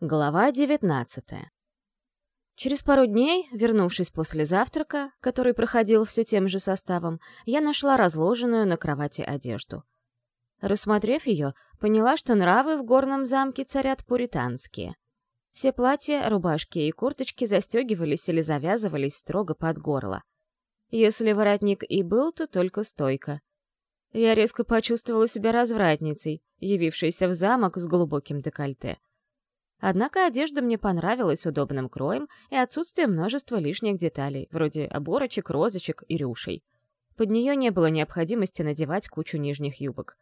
Глава 19 Через пару дней, вернувшись после завтрака, который проходил все тем же составом, я нашла разложенную на кровати одежду. Рассмотрев ее, поняла, что нравы в горном замке царят пуританские. Все платья, рубашки и курточки застегивались или завязывались строго под горло. Если воротник и был, то только стойка. Я резко почувствовала себя развратницей, явившейся в замок с глубоким декольте — Однако одежда мне понравилась удобным кроем и отсутствием множества лишних деталей, вроде оборочек, розочек и рюшей. Под нее не было необходимости надевать кучу нижних юбок.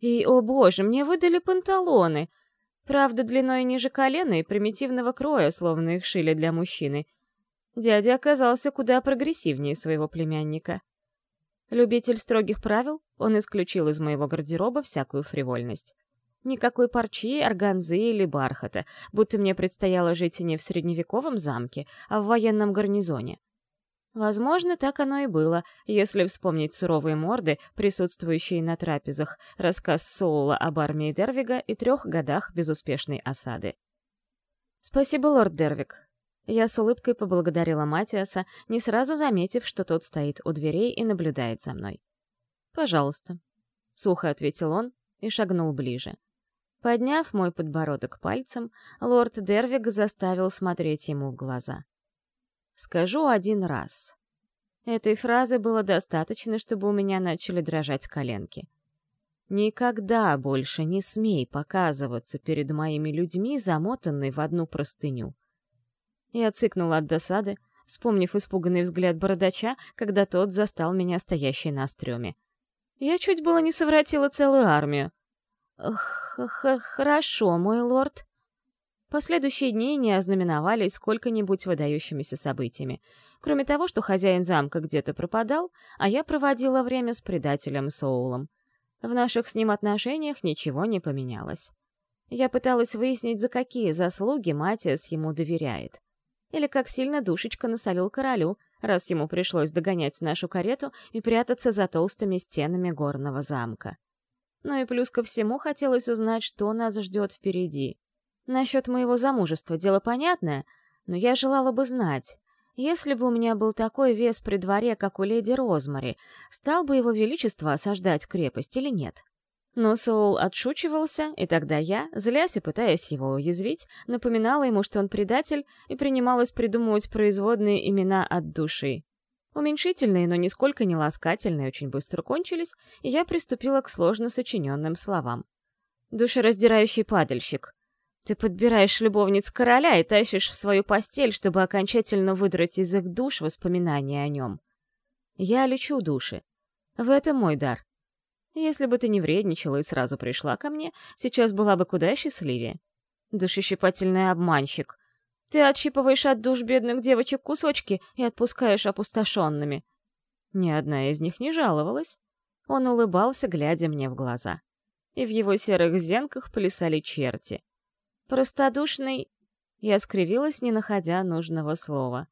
И, о боже, мне выдали панталоны! Правда, длиной ниже колена и примитивного кроя, словно их шили для мужчины. Дядя оказался куда прогрессивнее своего племянника. Любитель строгих правил, он исключил из моего гардероба всякую фривольность. Никакой парчи, органзы или бархата, будто мне предстояло жить не в средневековом замке, а в военном гарнизоне. Возможно, так оно и было, если вспомнить суровые морды, присутствующие на трапезах, рассказ Соула об армии Дервига и трех годах безуспешной осады. «Спасибо, лорд Дервиг». Я с улыбкой поблагодарила Матиаса, не сразу заметив, что тот стоит у дверей и наблюдает за мной. «Пожалуйста», — сухо ответил он и шагнул ближе. Подняв мой подбородок пальцем, лорд Дервиг заставил смотреть ему в глаза. «Скажу один раз». Этой фразы было достаточно, чтобы у меня начали дрожать коленки. «Никогда больше не смей показываться перед моими людьми, замотанной в одну простыню». Я цыкнула от досады, вспомнив испуганный взгляд бородача, когда тот застал меня стоящей на стреме. Я чуть было не совратила целую армию. Х «Хорошо, мой лорд». Последующие дни не ознаменовались сколько-нибудь выдающимися событиями, кроме того, что хозяин замка где-то пропадал, а я проводила время с предателем Соулом. В наших с ним отношениях ничего не поменялось. Я пыталась выяснить, за какие заслуги Матиас ему доверяет. Или как сильно душечка насолил королю, раз ему пришлось догонять нашу карету и прятаться за толстыми стенами горного замка. Ну и плюс ко всему хотелось узнать, что нас ждет впереди. Насчет моего замужества дело понятное, но я желала бы знать, если бы у меня был такой вес при дворе, как у леди Розмари, стал бы его величество осаждать крепость или нет? Но Соул отшучивался, и тогда я, злясь и пытаясь его уязвить, напоминала ему, что он предатель, и принималась придумывать производные имена от души. Уменьшительные, но нисколько не ласкательные, очень быстро кончились, и я приступила к сложно сочиненным словам. «Душераздирающий падальщик. Ты подбираешь любовниц короля и тащишь в свою постель, чтобы окончательно выдрать из их душ воспоминания о нем. Я лечу души. В этом мой дар. Если бы ты не вредничала и сразу пришла ко мне, сейчас была бы куда счастливее. Душещипательный обманщик. Ты отщипываешь от душ бедных девочек кусочки и отпускаешь опустошенными. Ни одна из них не жаловалась. Он улыбался, глядя мне в глаза. И в его серых зенках плясали черти. Простодушный... Я скривилась, не находя нужного слова.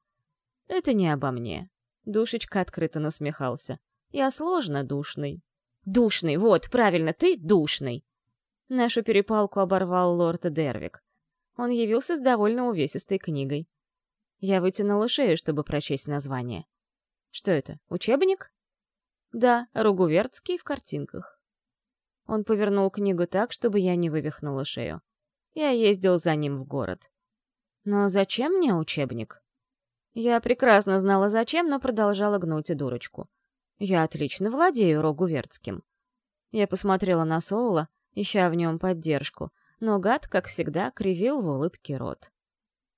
Это не обо мне. Душечка открыто насмехался. Я сложно душный. Душный, вот, правильно, ты душный. Нашу перепалку оборвал лорд Дервик. Он явился с довольно увесистой книгой. Я вытянула шею, чтобы прочесть название. Что это, учебник? Да, Ругувертский в картинках. Он повернул книгу так, чтобы я не вывихнула шею. Я ездил за ним в город. Но зачем мне учебник? Я прекрасно знала зачем, но продолжала гнуть и дурочку. Я отлично владею Рогувертским. Я посмотрела на Соула, ища в нем поддержку — но гад, как всегда, кривил в улыбке рот.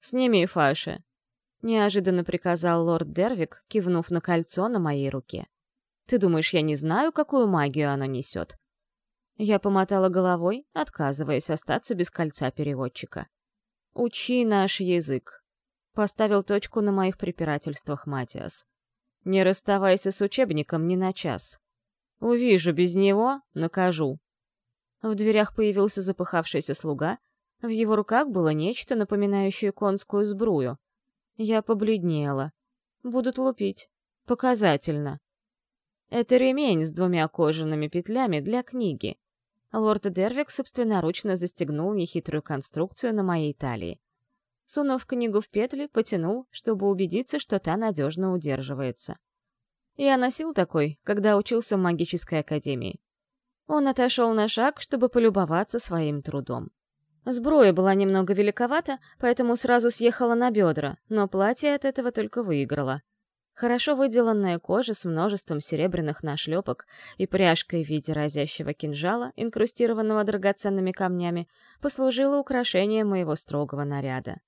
«Сними фаши!» — неожиданно приказал лорд Дервик, кивнув на кольцо на моей руке. «Ты думаешь, я не знаю, какую магию оно несет?» Я помотала головой, отказываясь остаться без кольца переводчика. «Учи наш язык», — поставил точку на моих препирательствах Матиас. «Не расставайся с учебником ни на час. Увижу без него — накажу». В дверях появился запыхавшийся слуга. В его руках было нечто, напоминающее конскую сбрую. Я побледнела. Будут лупить. Показательно. Это ремень с двумя кожаными петлями для книги. Лорд Дервик собственноручно застегнул нехитрую конструкцию на моей талии. Сунув книгу в петли, потянул, чтобы убедиться, что та надежно удерживается. Я носил такой, когда учился в магической академии. Он отошел на шаг, чтобы полюбоваться своим трудом. Сброя была немного великовата, поэтому сразу съехала на бедра, но платье от этого только выиграло. Хорошо выделанная кожа с множеством серебряных нашлепок и пряжкой в виде разящего кинжала, инкрустированного драгоценными камнями, послужила украшением моего строгого наряда.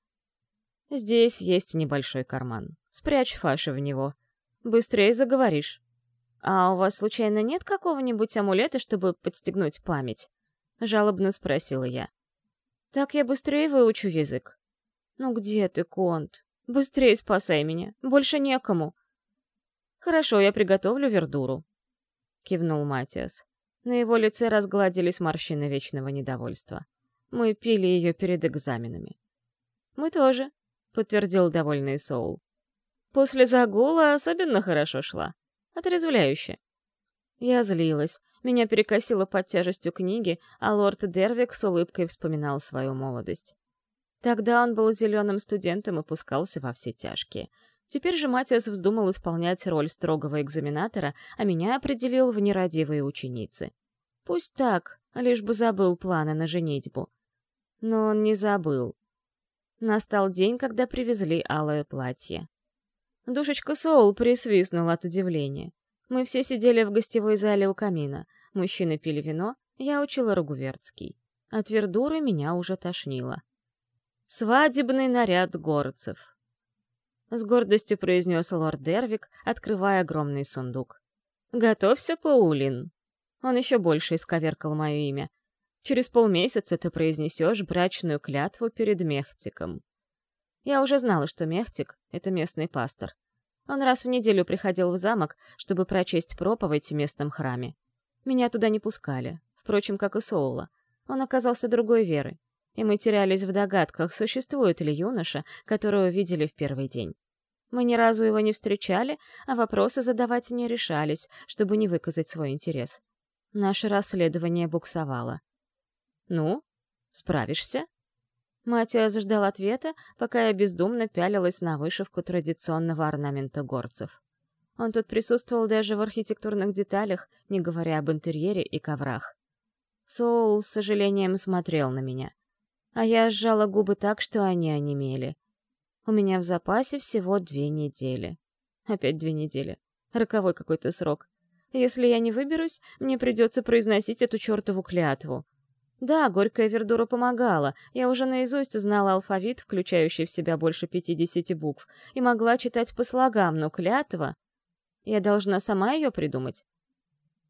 Здесь есть небольшой карман. Спрячь фаши в него. Быстрее заговоришь. «А у вас, случайно, нет какого-нибудь амулета, чтобы подстегнуть память?» — жалобно спросила я. Так я быстрее выучу язык. Ну где ты, Конт? Быстрее спасай меня. Больше некому. Хорошо, я приготовлю вердуру. Кивнул Матиас. На его лице разгладились морщины вечного недовольства. Мы пили ее перед экзаменами. Мы тоже, подтвердил довольный Соул. После загула особенно хорошо шла. Отрезвляюще. Я злилась, меня перекосило под тяжестью книги, а лорд Дервик с улыбкой вспоминал свою молодость. Тогда он был зеленым студентом и пускался во все тяжкие. Теперь же Матиас вздумал исполнять роль строгого экзаменатора, а меня определил в нерадивые ученицы. Пусть так, лишь бы забыл планы на женитьбу. Но он не забыл. Настал день, когда привезли алое платье. Душечка Соул присвистнула от удивления. Мы все сидели в гостевой зале у камина. Мужчины пили вино, я учила Рагуверцкий. От вердуры меня уже тошнило. «Свадебный наряд горцев», — с гордостью произнес лорд Дервик, открывая огромный сундук. «Готовься, Паулин». Он еще больше исковеркал мое имя. Через полмесяца ты произнесешь брачную клятву перед Мехтиком. Я уже знала, что Мехтик — это местный пастор. Он раз в неделю приходил в замок, чтобы прочесть проповедь в местном храме. Меня туда не пускали, впрочем, как и Соула. Он оказался другой веры, и мы терялись в догадках, существует ли юноша, которого видели в первый день. Мы ни разу его не встречали, а вопросы задавать не решались, чтобы не выказать свой интерес. Наше расследование буксовало. «Ну, справишься?» Матиас ждал ответа, пока я бездумно пялилась на вышивку традиционного орнамента горцев. Он тут присутствовал даже в архитектурных деталях, не говоря об интерьере и коврах. Соул с сожалением смотрел на меня. А я сжала губы так, что они онемели. У меня в запасе всего две недели. Опять две недели. Роковой какой-то срок. Если я не выберусь, мне придется произносить эту чертову клятву. Да, горькая вердура помогала. Я уже наизусть знала алфавит, включающий в себя больше пятидесяти букв, и могла читать по слогам, но клятва... Я должна сама ее придумать?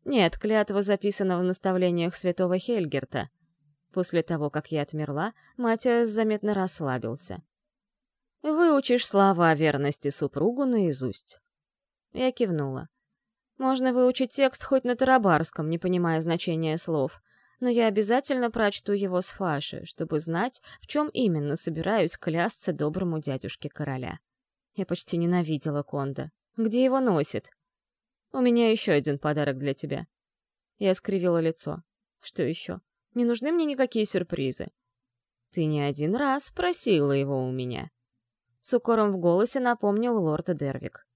Нет, клятва записана в наставлениях святого Хельгерта. После того, как я отмерла, Матиас заметно расслабился. «Выучишь слова верности супругу наизусть». Я кивнула. Можно выучить текст хоть на тарабарском, не понимая значения слов — но я обязательно прочту его с Фаши, чтобы знать, в чем именно собираюсь клясться доброму дядюшке короля. Я почти ненавидела Конда. Где его носит? У меня еще один подарок для тебя. Я скривила лицо. Что еще? Не нужны мне никакие сюрпризы. Ты не один раз просила его у меня. С укором в голосе напомнил лорд Дервик.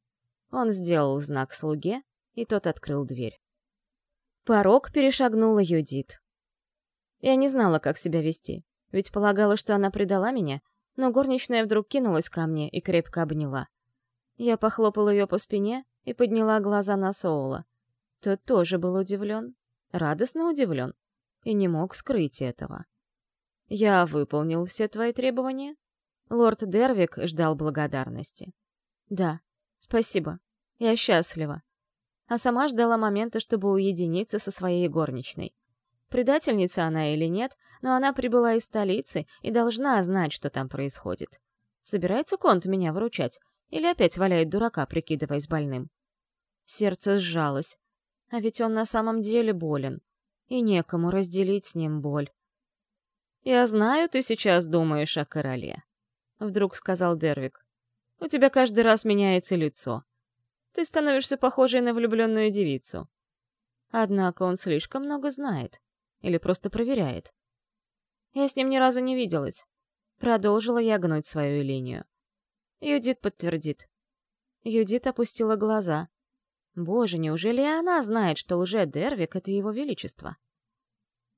Он сделал знак слуге, и тот открыл дверь. Порог перешагнула Юдит. Я не знала, как себя вести, ведь полагала, что она предала меня, но горничная вдруг кинулась ко мне и крепко обняла. Я похлопала ее по спине и подняла глаза на Соула. Тот тоже был удивлен, радостно удивлен, и не мог скрыть этого. «Я выполнил все твои требования?» Лорд Дервик ждал благодарности. «Да, спасибо. Я счастлива». А сама ждала момента, чтобы уединиться со своей горничной. Предательница она или нет, но она прибыла из столицы и должна знать, что там происходит. Собирается Конт меня выручать? Или опять валяет дурака, прикидываясь больным? Сердце сжалось. А ведь он на самом деле болен. И некому разделить с ним боль. «Я знаю, ты сейчас думаешь о короле», — вдруг сказал Дервик. «У тебя каждый раз меняется лицо. Ты становишься похожей на влюбленную девицу». Однако он слишком много знает. Или просто проверяет? Я с ним ни разу не виделась. Продолжила я гнуть свою линию. Юдит подтвердит. Юдит опустила глаза. Боже, неужели она знает, что лже-Дервик — это его величество?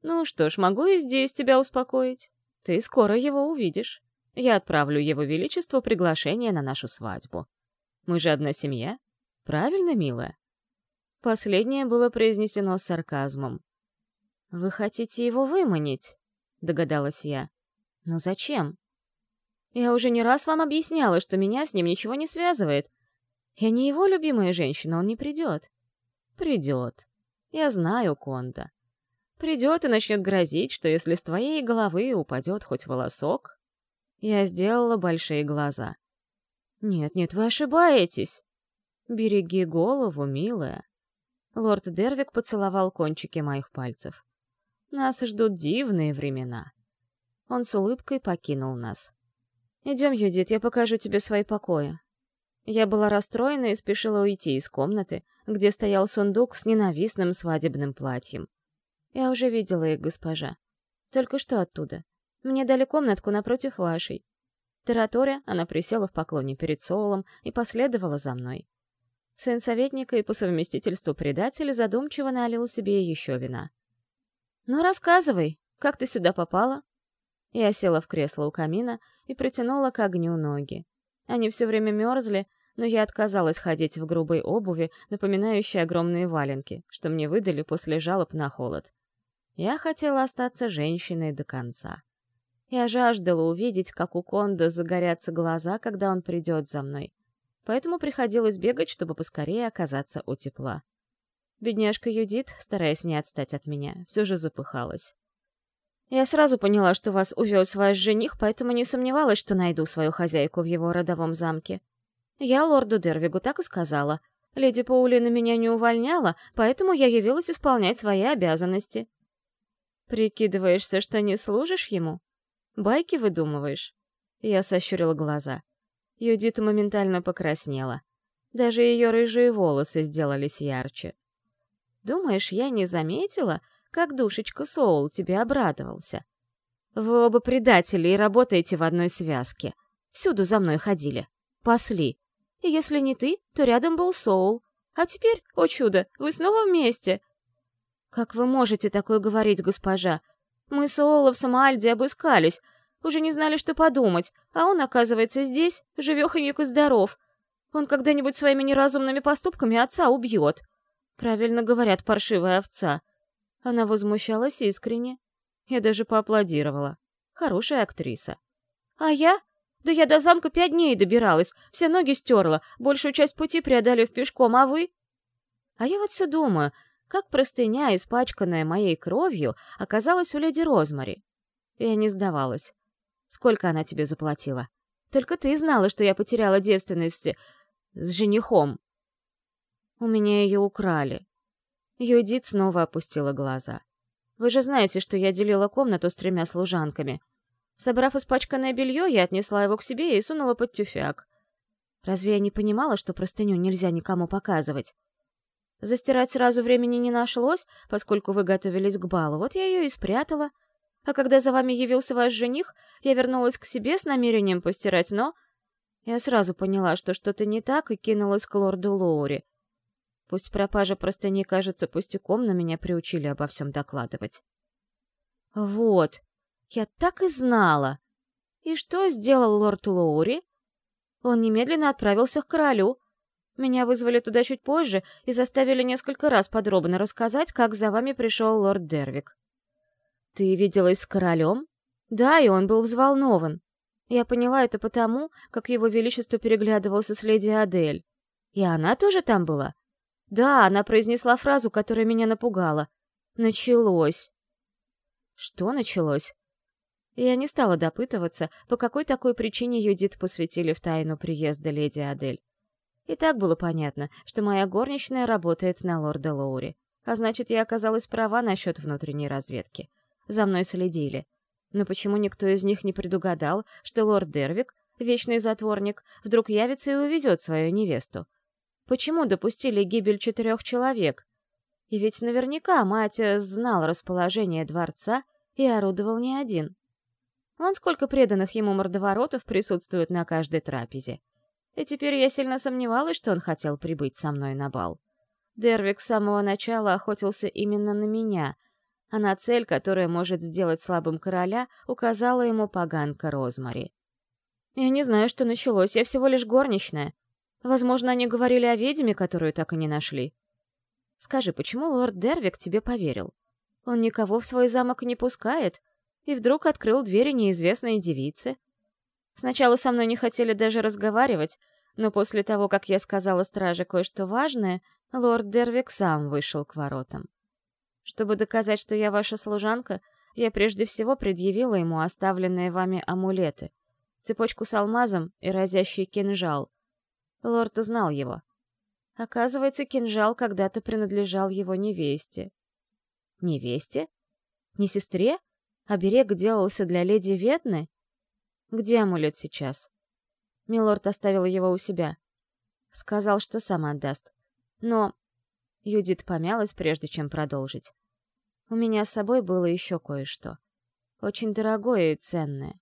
Ну что ж, могу и здесь тебя успокоить. Ты скоро его увидишь. Я отправлю его величеству приглашение на нашу свадьбу. Мы же одна семья. Правильно, милая? Последнее было произнесено с сарказмом. «Вы хотите его выманить?» — догадалась я. «Но зачем?» «Я уже не раз вам объясняла, что меня с ним ничего не связывает. Я не его любимая женщина, он не придет». «Придет. Я знаю Конда. Придет и начнет грозить, что если с твоей головы упадет хоть волосок...» Я сделала большие глаза. «Нет-нет, вы ошибаетесь. Береги голову, милая». Лорд Дервик поцеловал кончики моих пальцев. «Нас ждут дивные времена». Он с улыбкой покинул нас. «Идем, Юдит, я покажу тебе свои покои». Я была расстроена и спешила уйти из комнаты, где стоял сундук с ненавистным свадебным платьем. Я уже видела их, госпожа. Только что оттуда. Мне дали комнатку напротив вашей. Тараторя, она присела в поклоне перед Соулом и последовала за мной. Сын советника и по совместительству предатель задумчиво налил себе еще вина. «Ну, рассказывай, как ты сюда попала?» Я села в кресло у камина и притянула к огню ноги. Они все время мерзли, но я отказалась ходить в грубой обуви, напоминающей огромные валенки, что мне выдали после жалоб на холод. Я хотела остаться женщиной до конца. Я жаждала увидеть, как у Конда загорятся глаза, когда он придет за мной. Поэтому приходилось бегать, чтобы поскорее оказаться у тепла. Бедняжка Юдит, стараясь не отстать от меня, все же запыхалась. Я сразу поняла, что вас увез ваш жених, поэтому не сомневалась, что найду свою хозяйку в его родовом замке. Я лорду Дервигу так и сказала. Леди Паулина меня не увольняла, поэтому я явилась исполнять свои обязанности. Прикидываешься, что не служишь ему? Байки выдумываешь? Я сощурила глаза. Юдита моментально покраснела. Даже ее рыжие волосы сделались ярче. Думаешь, я не заметила, как душечка Соул тебе обрадовался. Вы оба предатели и работаете в одной связке. Всюду за мной ходили. Пасли. И если не ты, то рядом был Соул. А теперь, о чудо, вы снова вместе. Как вы можете такое говорить, госпожа? Мы с Оула в Самоальде обыскались, уже не знали, что подумать, а он, оказывается, здесь, живехонек и здоров. Он когда-нибудь своими неразумными поступками отца убьет. Правильно говорят, паршивая овца. Она возмущалась искренне. Я даже поаплодировала. Хорошая актриса. А я? Да я до замка пять дней добиралась, все ноги стерла, большую часть пути преодолев пешком, а вы? А я вот все думаю, как простыня, испачканная моей кровью, оказалась у леди Розмари. Я не сдавалась. Сколько она тебе заплатила? Только ты знала, что я потеряла девственность с женихом. У меня ее украли. Юдит снова опустила глаза. «Вы же знаете, что я делила комнату с тремя служанками. Собрав испачканное белье, я отнесла его к себе и сунула под тюфяк. Разве я не понимала, что простыню нельзя никому показывать? Застирать сразу времени не нашлось, поскольку вы готовились к балу, вот я ее и спрятала. А когда за вами явился ваш жених, я вернулась к себе с намерением постирать, но... Я сразу поняла, что что-то не так, и кинулась к лорду Лоури. Пусть пропажа простыни кажется пустяком, но меня приучили обо всем докладывать. Вот, я так и знала. И что сделал лорд Лоури? Он немедленно отправился к королю. Меня вызвали туда чуть позже и заставили несколько раз подробно рассказать, как за вами пришел лорд Дервик. Ты виделась с королем? Да, и он был взволнован. Я поняла это потому, как его величество переглядывался с леди Адель. И она тоже там была? Да, она произнесла фразу, которая меня напугала. Началось. Что началось? Я не стала допытываться, по какой такой причине Юдит посвятили в тайну приезда леди Адель. И так было понятно, что моя горничная работает на лорда Лоури, а значит, я оказалась права насчет внутренней разведки. За мной следили. Но почему никто из них не предугадал, что лорд Дервик, вечный затворник, вдруг явится и увезет свою невесту? Почему допустили гибель четырех человек? И ведь наверняка мать знал расположение дворца и орудовал не один. Вон сколько преданных ему мордоворотов присутствует на каждой трапезе. И теперь я сильно сомневалась, что он хотел прибыть со мной на бал. Дервик с самого начала охотился именно на меня, а на цель, которая может сделать слабым короля, указала ему поганка Розмари. Я не знаю, что началось, я всего лишь горничная. Возможно, они говорили о ведьме, которую так и не нашли. Скажи, почему лорд Дервик тебе поверил? Он никого в свой замок не пускает, и вдруг открыл двери неизвестной девице. Сначала со мной не хотели даже разговаривать, но после того, как я сказала страже кое-что важное, лорд Дервик сам вышел к воротам. Чтобы доказать, что я ваша служанка, я прежде всего предъявила ему оставленные вами амулеты, цепочку с алмазом и разящий кинжал. Лорд узнал его. Оказывается, кинжал когда-то принадлежал его невесте. Невесте? Не сестре? Оберег делался для леди Ветны? Где амулет сейчас? Милорд оставил его у себя. Сказал, что сам отдаст. Но... Юдит помялась, прежде чем продолжить. У меня с собой было еще кое-что. Очень дорогое и ценное.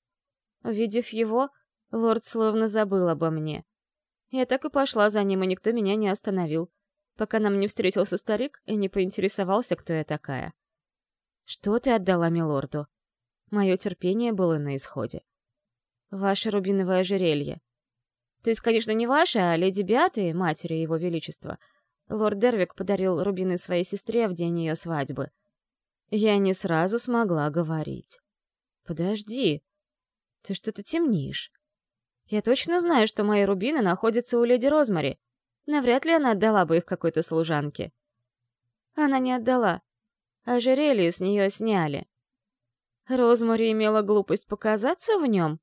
Увидев его, лорд словно забыл обо мне. Я так и пошла за ним, и никто меня не остановил, пока нам не встретился старик и не поинтересовался, кто я такая. «Что ты отдала милорду?» Мое терпение было на исходе. «Ваше рубиновое ожерелье. То есть, конечно, не ваше, а леди Биаты, матери его величества. Лорд Дервик подарил рубины своей сестре в день ее свадьбы. Я не сразу смогла говорить. «Подожди, ты что-то темнишь. Я точно знаю, что мои рубины находятся у леди Розмари. Навряд ли она отдала бы их какой-то служанке. Она не отдала. Ожерелье с нее сняли. Розмари имела глупость показаться в нем?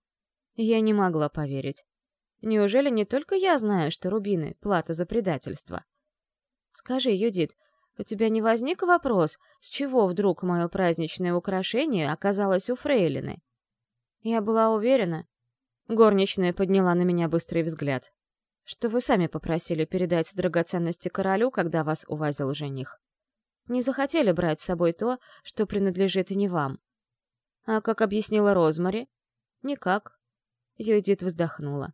Я не могла поверить. Неужели не только я знаю, что рубины — плата за предательство? Скажи, Юдит, у тебя не возник вопрос, с чего вдруг мое праздничное украшение оказалось у фрейлины? Я была уверена. Горничная подняла на меня быстрый взгляд. Что вы сами попросили передать драгоценности королю, когда вас увозил жених. Не захотели брать с собой то, что принадлежит и не вам. А как объяснила Розмари? Никак. Юдит вздохнула.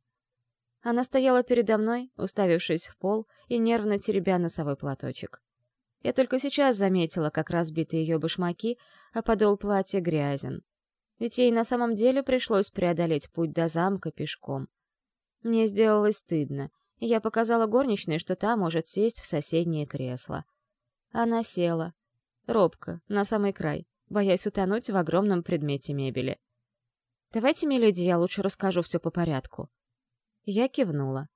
Она стояла передо мной, уставившись в пол и нервно теребя носовой платочек. Я только сейчас заметила, как разбиты ее башмаки, а подол платья грязен. Ведь ей на самом деле пришлось преодолеть путь до замка пешком. Мне сделалось стыдно, и я показала горничной, что та может сесть в соседнее кресло. Она села. Робко, на самый край боясь утонуть в огромном предмете мебели. «Давайте, миледи, я лучше расскажу все по порядку». Я кивнула.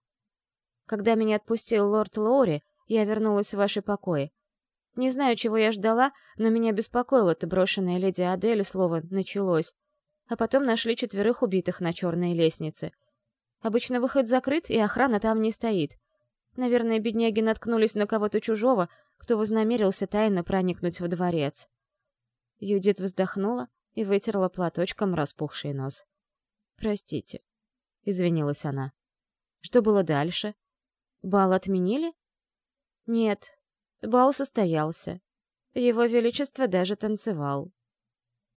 Когда меня отпустил лорд Лоури, я вернулась в ваши покои. Не знаю, чего я ждала, но меня беспокоило это брошенное леди Адель слово «началось». А потом нашли четверых убитых на черной лестнице. Обычно выход закрыт, и охрана там не стоит. Наверное, бедняги наткнулись на кого-то чужого, кто вознамерился тайно проникнуть во дворец. Юдит вздохнула и вытерла платочком распухший нос. «Простите», — извинилась она. «Что было дальше? Бал отменили?» «Нет, бал состоялся. Его Величество даже танцевал».